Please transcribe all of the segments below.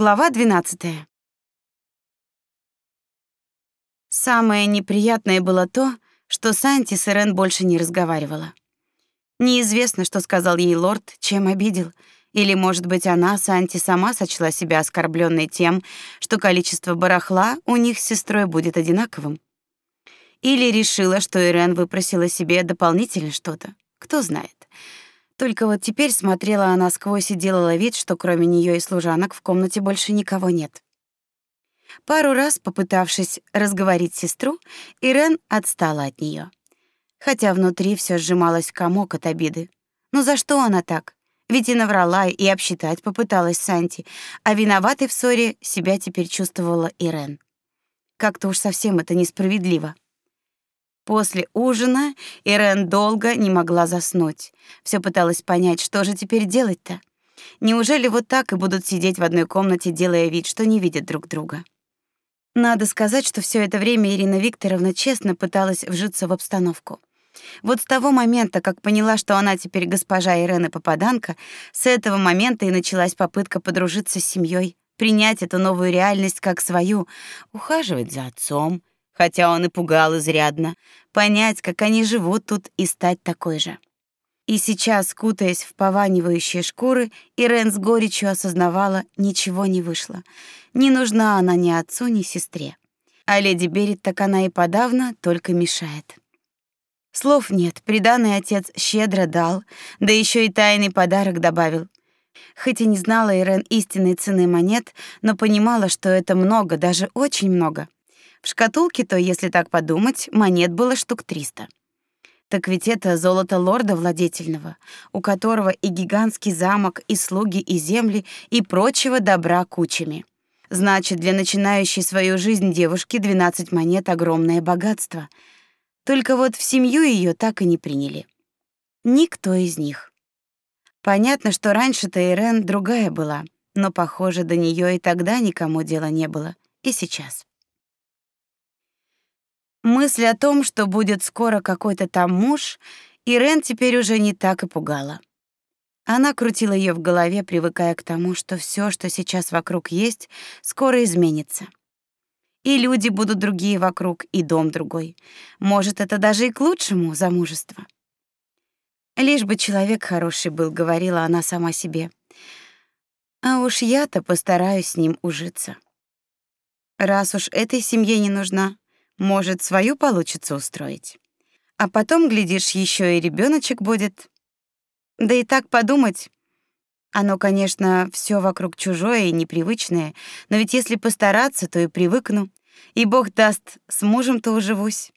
Глава 12. Самое неприятное было то, что Санти с Ирен больше не разговаривала. Неизвестно, что сказал ей лорд, чем обидел, или, может быть, она, Санти, сама сочла себя оскорбленной тем, что количество барахла у них с сестрой будет одинаковым. Или решила, что Ирен выпросила себе дополнительно что-то. Кто знает. Только вот теперь смотрела она сквозь и делала вид, что кроме нее и служанок в комнате больше никого нет. Пару раз попытавшись разговорить сестру, Ирен отстала от нее, Хотя внутри все сжималось комок от обиды. Ну за что она так? Ведь и наврала, и обсчитать попыталась Санти, а виноватой в ссоре себя теперь чувствовала Ирен. Как-то уж совсем это несправедливо. После ужина Ирен долго не могла заснуть. Все пыталась понять, что же теперь делать-то. Неужели вот так и будут сидеть в одной комнате, делая вид, что не видят друг друга? Надо сказать, что все это время Ирина Викторовна честно пыталась вжиться в обстановку. Вот с того момента, как поняла, что она теперь госпожа Ирена Попаданка, с этого момента и началась попытка подружиться с семьей, принять эту новую реальность как свою, ухаживать за отцом, хотя он и пугал изрядно, понять, как они живут тут и стать такой же. И сейчас, кутаясь в пованивающие шкуры, Ирен с горечью осознавала, ничего не вышло. Не нужна она ни отцу, ни сестре. А леди Берет так она и подавно только мешает. Слов нет, приданый отец щедро дал, да еще и тайный подарок добавил. Хоть и не знала Ирен истинной цены монет, но понимала, что это много, даже очень много. В шкатулке-то, если так подумать, монет было штук триста. Так ведь это золото лорда владетельного, у которого и гигантский замок, и слуги, и земли, и прочего добра кучами. Значит, для начинающей свою жизнь девушки 12 монет огромное богатство. Только вот в семью ее так и не приняли. Никто из них. Понятно, что раньше-то Ирен другая была, но, похоже, до нее и тогда никому дела не было, и сейчас. Мысль о том, что будет скоро какой-то там муж, Ирен теперь уже не так и пугала. Она крутила ее в голове, привыкая к тому, что все, что сейчас вокруг есть, скоро изменится. И люди будут другие вокруг, и дом другой. Может, это даже и к лучшему замужество. Лишь бы человек хороший был, говорила она сама себе. А уж я-то постараюсь с ним ужиться. Раз уж этой семье не нужна, может, свою получится устроить. А потом, глядишь, еще и ребеночек будет. Да и так подумать. Оно, конечно, все вокруг чужое и непривычное, но ведь если постараться, то и привыкну. И Бог даст, с мужем-то уживусь.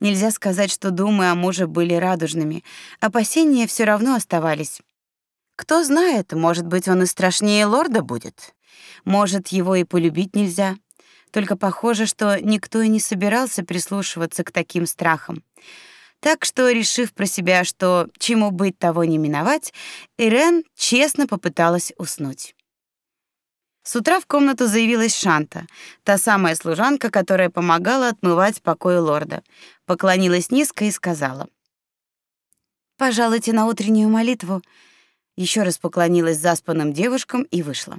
Нельзя сказать, что думы о муже были радужными. Опасения все равно оставались. Кто знает, может быть, он и страшнее лорда будет. Может, его и полюбить нельзя. Только похоже, что никто и не собирался прислушиваться к таким страхам. Так что, решив про себя, что чему быть, того не миновать, Ирен честно попыталась уснуть. С утра в комнату заявилась Шанта, та самая служанка, которая помогала отмывать покои лорда. Поклонилась низко и сказала: "Пожалуйте на утреннюю молитву". Еще раз поклонилась заспанным девушкам и вышла.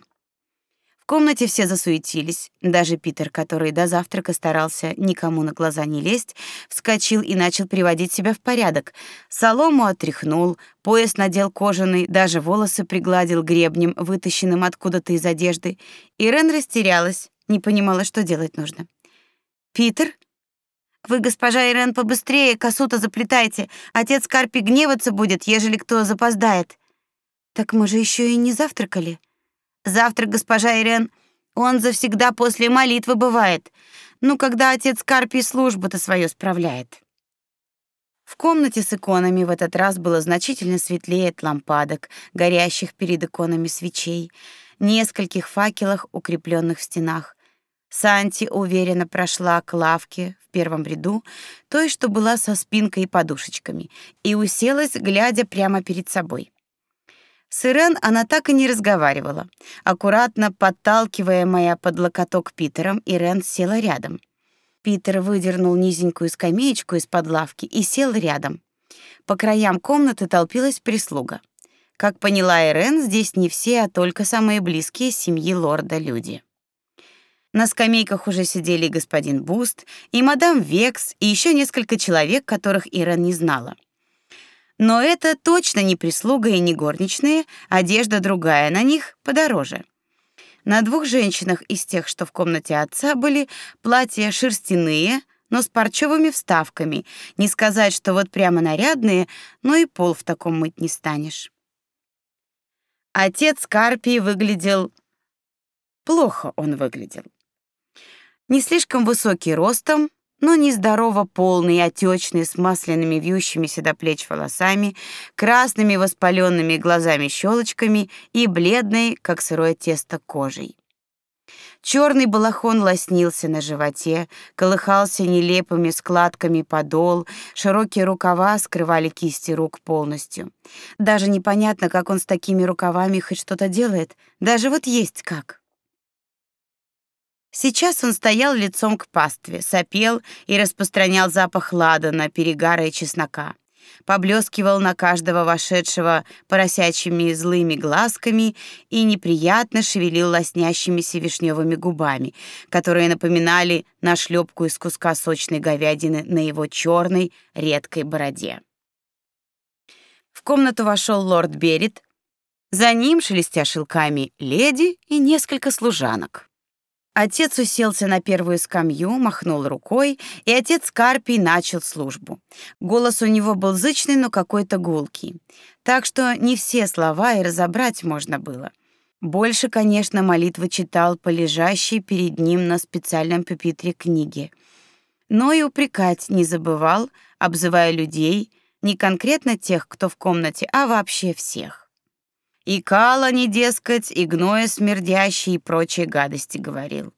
В комнате все засуетились. Даже Питер, который до завтрака старался никому на глаза не лезть, вскочил и начал приводить себя в порядок. Солому отряхнул, пояс надел кожаный, даже волосы пригладил гребнем, вытащенным откуда-то из одежды. Ирен растерялась, не понимала, что делать нужно. «Питер?» «Вы, госпожа Ирен, побыстрее косу-то заплетайте. Отец Карпи гневаться будет, ежели кто запоздает». «Так мы же еще и не завтракали». Завтра госпожа Ирен, он завсегда после молитвы бывает. Ну, когда отец Карпий службу-то свою справляет. В комнате с иконами в этот раз было значительно светлее от лампадок, горящих перед иконами свечей, нескольких факелах, укрепленных в стенах. Санти уверенно прошла к лавке в первом ряду, той, что была со спинкой и подушечками, и уселась, глядя прямо перед собой. С Ирен она так и не разговаривала. Аккуратно подталкивая под локоток Питером, Ирен села рядом. Питер выдернул низенькую скамеечку из-под лавки и сел рядом. По краям комнаты толпилась прислуга. Как поняла Ирен, здесь не все, а только самые близкие семьи лорда люди. На скамейках уже сидели господин Буст, и мадам Векс, и еще несколько человек, которых Ирен не знала. Но это точно не прислуга и не горничные, одежда другая на них подороже. На двух женщинах из тех, что в комнате отца были, платья шерстяные, но с парчевыми вставками. Не сказать, что вот прямо нарядные, но и пол в таком мыть не станешь. Отец Карпии выглядел плохо он выглядел. Не слишком высокий ростом, но нездорово полный, отечный, с масляными вьющимися до плеч волосами, красными воспаленными глазами-щелочками и бледной, как сырое тесто, кожей. Черный балахон лоснился на животе, колыхался нелепыми складками подол, широкие рукава скрывали кисти рук полностью. Даже непонятно, как он с такими рукавами хоть что-то делает, даже вот есть как. Сейчас он стоял лицом к пастве, сопел и распространял запах ладана, перегара и чеснока. Поблескивал на каждого вошедшего поросячьими злыми глазками и неприятно шевелил лоснящимися вишневыми губами, которые напоминали нашлепку из куска сочной говядины на его черной редкой бороде. В комнату вошел лорд Берет, за ним, шелестя шелками, леди и несколько служанок. Отец уселся на первую скамью, махнул рукой, и отец Карпий начал службу. Голос у него был зычный, но какой-то гулкий. Так что не все слова и разобрать можно было. Больше, конечно, молитвы читал по лежащей перед ним на специальном пюпитре книге. Но и упрекать не забывал, обзывая людей, не конкретно тех, кто в комнате, а вообще всех. И кала не дескать, и гноя смердящий и прочие гадости говорил.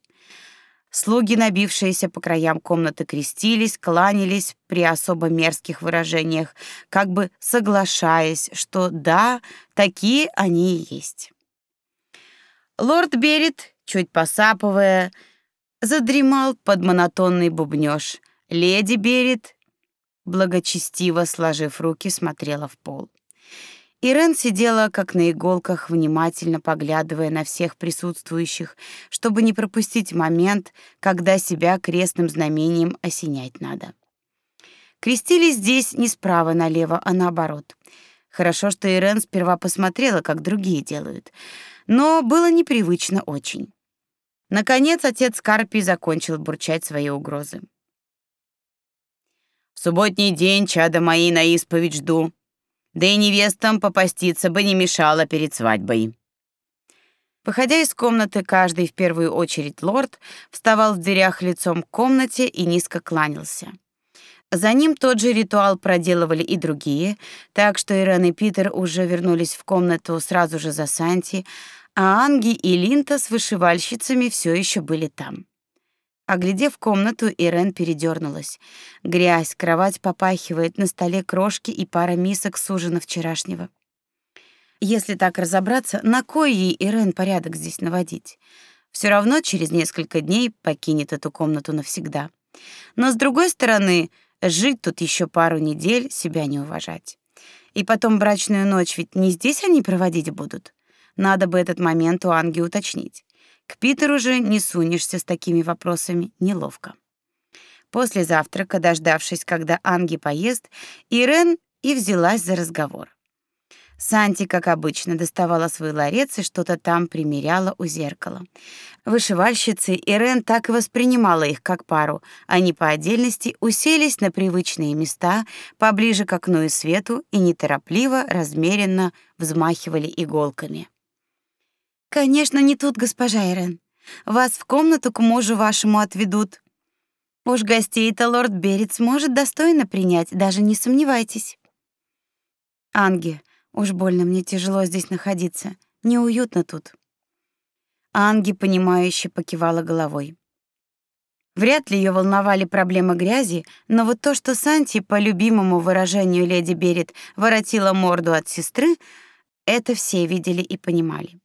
Слуги, набившиеся по краям комнаты, крестились, кланялись при особо мерзких выражениях, как бы соглашаясь, что да, такие они и есть. Лорд Берет, чуть посапывая, задремал под монотонный бубнёж. Леди Берет, благочестиво сложив руки, смотрела в пол. Ирен сидела как на иголках, внимательно поглядывая на всех присутствующих, чтобы не пропустить момент, когда себя крестным знамением осенять надо. Крестили здесь не справа налево, а наоборот. Хорошо, что Ирен сперва посмотрела, как другие делают, но было непривычно очень. Наконец отец Карпий закончил бурчать свои угрозы. В субботний день, чада мои, на исповедь жду. Да и невестам попаститься бы не мешало перед свадьбой. Выходя из комнаты, каждый в первую очередь лорд вставал в дверях лицом к комнате и низко кланялся. За ним тот же ритуал проделывали и другие, так что Ирен и Питер уже вернулись в комнату сразу же за Санти, а Анги и Линта с вышивальщицами все еще были там. Оглядев комнату, Ирен передернулась. Грязь, кровать попахивает, на столе крошки и пара мисок с ужина вчерашнего. Если так разобраться, на кой ей Ирен порядок здесь наводить? Все равно через несколько дней покинет эту комнату навсегда. Но с другой стороны, жить тут еще пару недель, себя не уважать. И потом брачную ночь ведь не здесь они проводить будут. Надо бы этот момент у Анги уточнить. К Питеру же не сунешься с такими вопросами, неловко. После завтрака, дождавшись, когда Анги поест, Ирен и взялась за разговор. Санти, как обычно, доставала свой ларец и что-то там примеряла у зеркала. Вышивальщицы Ирен так и воспринимала их как пару. Они по отдельности уселись на привычные места поближе к окну и свету и неторопливо, размеренно взмахивали иголками. Конечно, не тут, госпожа Ирен. Вас в комнату к мужу вашему отведут. Уж гостей-то лорд Берет сможет достойно принять, даже не сомневайтесь. Анги, уж больно мне тяжело здесь находиться. Неуютно тут. Анги, понимающе покивала головой. Вряд ли ее волновали проблемы грязи, но вот то, что Санти, по любимому выражению леди Берет, воротила морду от сестры, это все видели и понимали.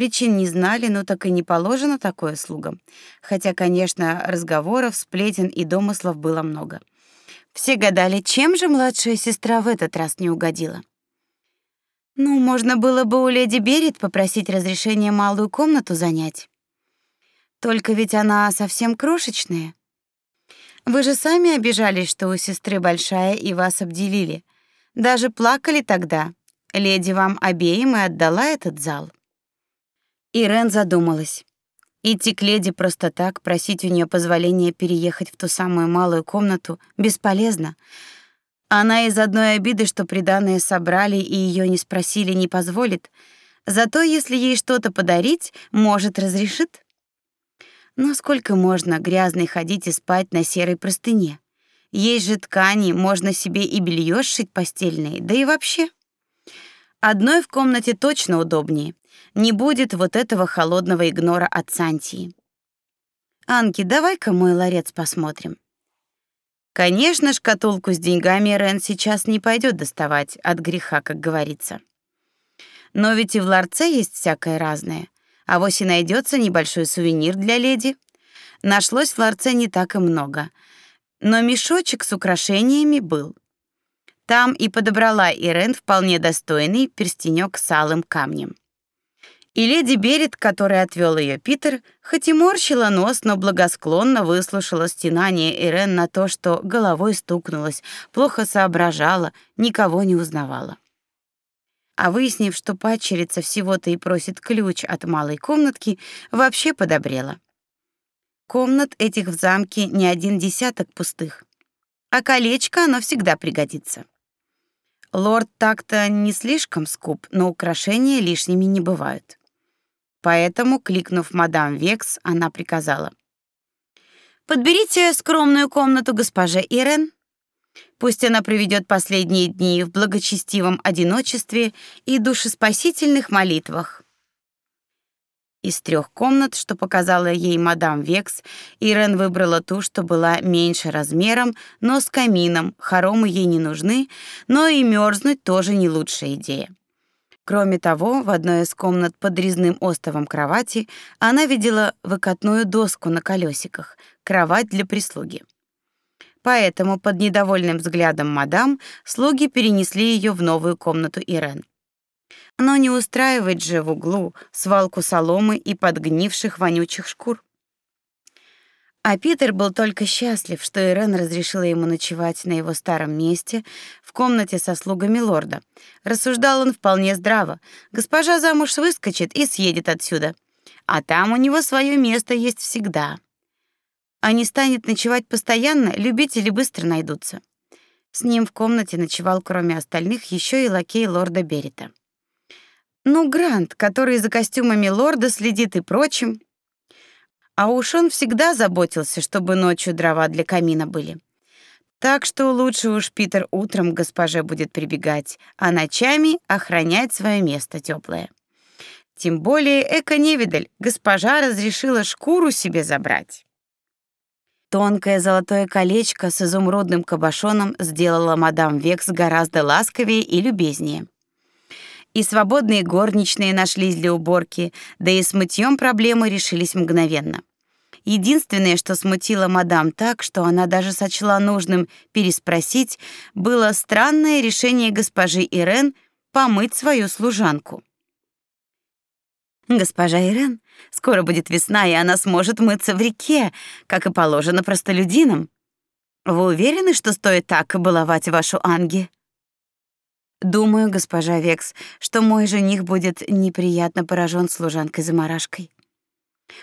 Причин не знали, но так и не положено такое слугам. Хотя, конечно, разговоров, сплетен и домыслов было много. Все гадали, чем же младшая сестра в этот раз не угодила. Ну, можно было бы у леди Берет попросить разрешения малую комнату занять. Только ведь она совсем крошечная. Вы же сами обижались, что у сестры большая и вас обделили. Даже плакали тогда. Леди вам обеим и отдала этот зал. Ирен задумалась. Идти к леди просто так, просить у нее позволения переехать в ту самую малую комнату бесполезно. Она из одной обиды, что приданое собрали и ее не спросили, не позволит. Зато если ей что-то подарить, может, разрешит. Но сколько можно грязной ходить и спать на серой простыне? Есть же ткани, можно себе и белье сшить постельное, да и вообще. Одной в комнате точно удобнее. Не будет вот этого холодного игнора от Сантии. Анки, давай-ка мой ларец посмотрим. Конечно, шкатулку с деньгами Рен сейчас не пойдет доставать от греха, как говорится. Но ведь и в ларце есть всякое разное. А вось и найдется небольшой сувенир для леди. Нашлось в ларце не так и много, но мешочек с украшениями был. Там и подобрала Ирен вполне достойный перстенек с алым камнем. И леди Берет, который отвел ее Питер, хоть и морщила нос, но благосклонно выслушала стенание Ирен на то, что головой стукнулась, плохо соображала, никого не узнавала. А выяснив, что падчерица всего-то и просит ключ от малой комнатки, вообще подобрела. Комнат этих в замке не один десяток пустых, а колечко оно всегда пригодится. Лорд так-то не слишком скуп, но украшения лишними не бывают. Поэтому, кликнув мадам Векс, она приказала: "Подберите скромную комнату госпоже Ирен. Пусть она проведет последние дни в благочестивом одиночестве и душеспасительных молитвах. Из трех комнат, что показала ей мадам Векс, Ирен выбрала ту, что была меньше размером, но с камином. Хоромы ей не нужны, но и мерзнуть тоже не лучшая идея. Кроме того, в одной из комнат под резным остовом кровати она видела выкатную доску на колесиках, кровать для прислуги. Поэтому под недовольным взглядом мадам слуги перенесли ее в новую комнату Ирен. Но не устраивать же в углу свалку соломы и подгнивших вонючих шкур. А Питер был только счастлив, что Ирен разрешила ему ночевать на его старом месте в комнате со слугами лорда. Рассуждал он вполне здраво. Госпожа замуж выскочит и съедет отсюда. А там у него свое место есть всегда. А не станет ночевать постоянно, любители быстро найдутся. С ним в комнате ночевал, кроме остальных, еще и лакей лорда Берита. Ну, Грант, который за костюмами лорда следит и прочим. А уж он всегда заботился, чтобы ночью дрова для камина были. Так что лучше уж Питер утром к госпоже будет прибегать, а ночами охранять свое место теплое. Тем более эко-невидаль, госпожа разрешила шкуру себе забрать. Тонкое золотое колечко с изумрудным кабошоном сделала мадам Векс гораздо ласковее и любезнее и свободные горничные нашлись для уборки, да и с мытьем проблемы решились мгновенно. Единственное, что смутило мадам так, что она даже сочла нужным переспросить, было странное решение госпожи Ирен помыть свою служанку. Госпожа Ирен, скоро будет весна, и она сможет мыться в реке, как и положено простолюдинам. Вы уверены, что стоит так баловать вашу Анги? Думаю, госпожа Векс, что мой жених будет неприятно поражен служанкой-замарашкой.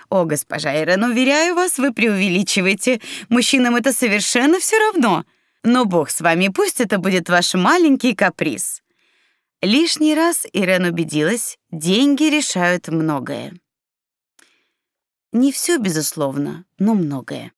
О, госпожа Ирен, уверяю вас, вы преувеличиваете. Мужчинам это совершенно все равно. Но бог с вами, пусть это будет ваш маленький каприз. Лишний раз Ирен убедилась, деньги решают многое. Не все, безусловно, но многое.